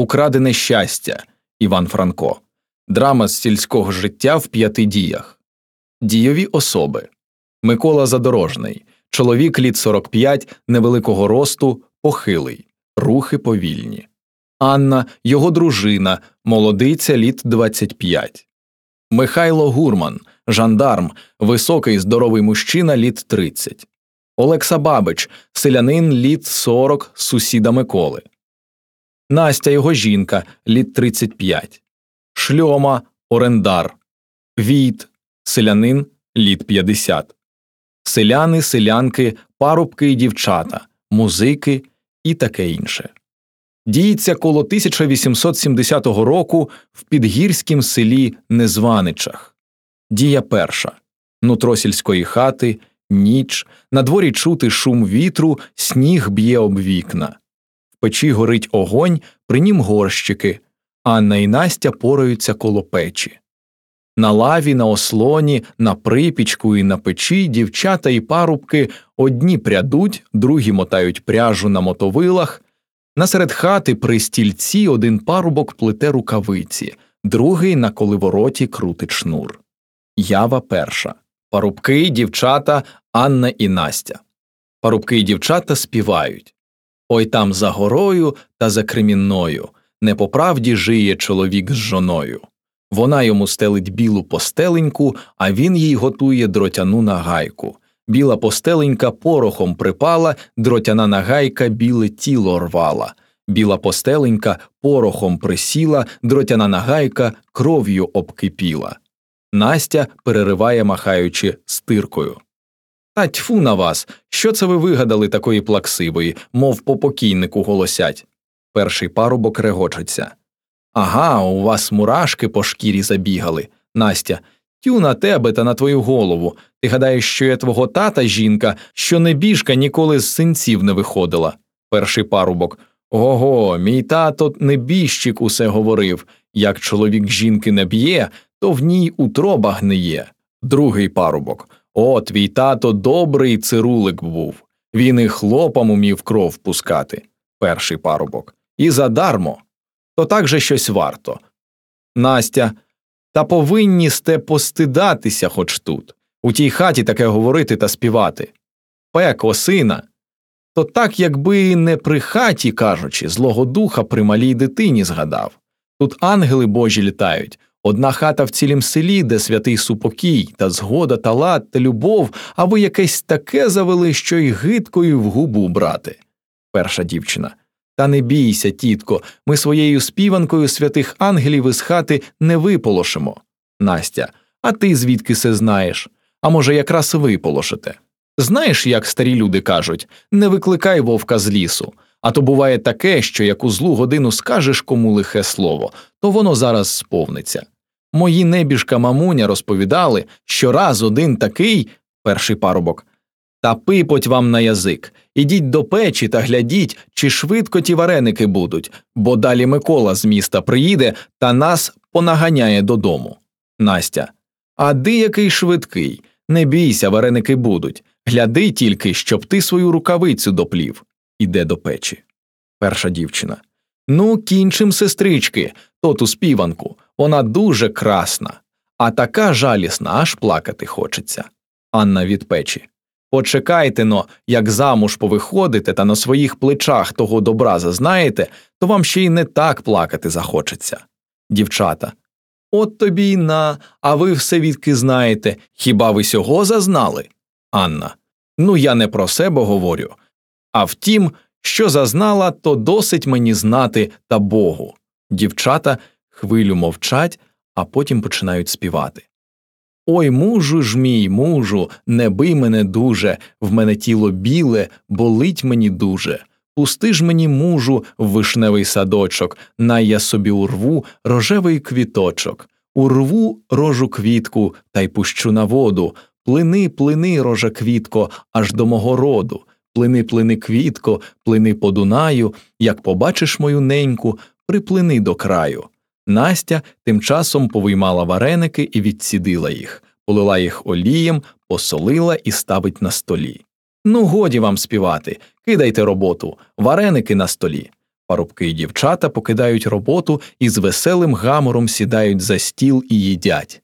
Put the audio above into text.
Украдене щастя Іван Франко, драма з сільського життя в п'яти діях, дійові особи Микола Задорожний, чоловік літ 45, невеликого росту, похилий, рухи повільні, Анна, його дружина, молодиця літ 25. Михайло Гурман, жандарм, високий здоровий мужчина літ 30. Олекса Бабич, селянин літ 40, сусіда Миколи. Настя його жінка літ 35. Шльома орендар. Війт селянин літ 50. Селяни, селянки, парубки і дівчата, музики і таке інше. Діється коло 1870 року в підгірськім селі Незваничах. Дія перша нутро сільської хати, ніч, на дворі чути шум вітру, сніг б'є об вікна. Печі горить огонь, при нім горщики, Анна і Настя пораються коло печі. На лаві, на ослоні, на припічку і на печі дівчата і парубки одні прядуть, другі мотають пряжу на мотовилах. Насеред хати при стільці один парубок плете рукавиці, другий на коливороті крутить шнур. Ява перша. Парубки, дівчата, Анна і Настя. Парубки і дівчата співають Ой там за горою та за кремінною, не по правді жиє чоловік з жоною. Вона йому стелить білу постеленьку, а він їй готує дротяну нагайку. Біла постеленька порохом припала, дротяна нагайка біле тіло рвала. Біла постеленька порохом присіла, дротяна нагайка кров'ю обкипіла. Настя перериває, махаючи стиркою. Та тьфу на вас. Що це ви вигадали такої плаксивої, мов по покійнику голосять. Перший парубок регочеться. Ага, у вас мурашки по шкірі забігали. Настя. Тю на тебе та на твою голову. Ти гадаєш, що я твого тата жінка, що небіжка ніколи з синців не виходила. Перший парубок. Ого, мій тато небіжчик усе говорив як чоловік жінки не б'є, то в ній утроба гниє. Другий парубок. О, твій тато добрий цирулик був. Він і хлопам умів кров пускати. Перший парубок. І задармо. То так же щось варто. Настя. Та повинні сте постидатися хоч тут. У тій хаті таке говорити та співати. Пеко, сина. То так, якби не при хаті, кажучи, злого духа при малій дитині згадав. Тут ангели божі літають, одна хата в цілім селі, де святий супокій, та згода та лад та любов, а ви якесь таке завели, що й гидкою в губу брати. Перша дівчина. Та не бійся, тітко, ми своєю співанкою святих ангелів із хати не виполошимо. Настя, а ти звідки се знаєш? А може, якраз виполошите? Знаєш, як старі люди кажуть не викликай вовка з лісу. А то буває таке, що як у злу годину скажеш кому лихе слово, то воно зараз сповниться. Мої небіжка мамуня розповідали, що раз один такий перший парубок. Та пипоть вам на язик, ідіть до печі та глядіть, чи швидко ті вареники будуть, бо далі Микола з міста приїде та нас понаганяє додому. Настя. А ди який швидкий. Не бійся, вареники будуть. Гляди тільки, щоб ти свою рукавицю доплів. Іде до печі. Перша дівчина. Ну, кінчим, сестрички, то ту співанку. Вона дуже красна, а така жалісна, аж плакати хочеться. Анна від печі. Почекайте но, як замуж повиходите та на своїх плечах того добра зазнаєте, то вам ще й не так плакати захочеться. Дівчата. От тобі й на, а ви все відки знаєте. Хіба ви сього зазнали? Анна. Ну, я не про себе говорю. А втім, що зазнала, то досить мені знати та Богу. Дівчата хвилю мовчать, а потім починають співати. Ой, мужу ж мій, мужу, не бий мене дуже, в мене тіло біле, болить мені дуже. Пусти ж мені, мужу, в вишневий садочок, най я собі урву рожевий квіточок, урву рожу квітку та й пущу на воду. Плини, плини, рожа квітко, аж до мого роду. Плини, плини, квітко, плини по Дунаю, як побачиш мою неньку, приплини до краю. Настя тим часом повиймала вареники і відсідила їх, полила їх олієм, посолила і ставить на столі. Ну, годі вам співати, кидайте роботу, вареники на столі. Парубки й дівчата покидають роботу і з веселим гамором сідають за стіл і їдять.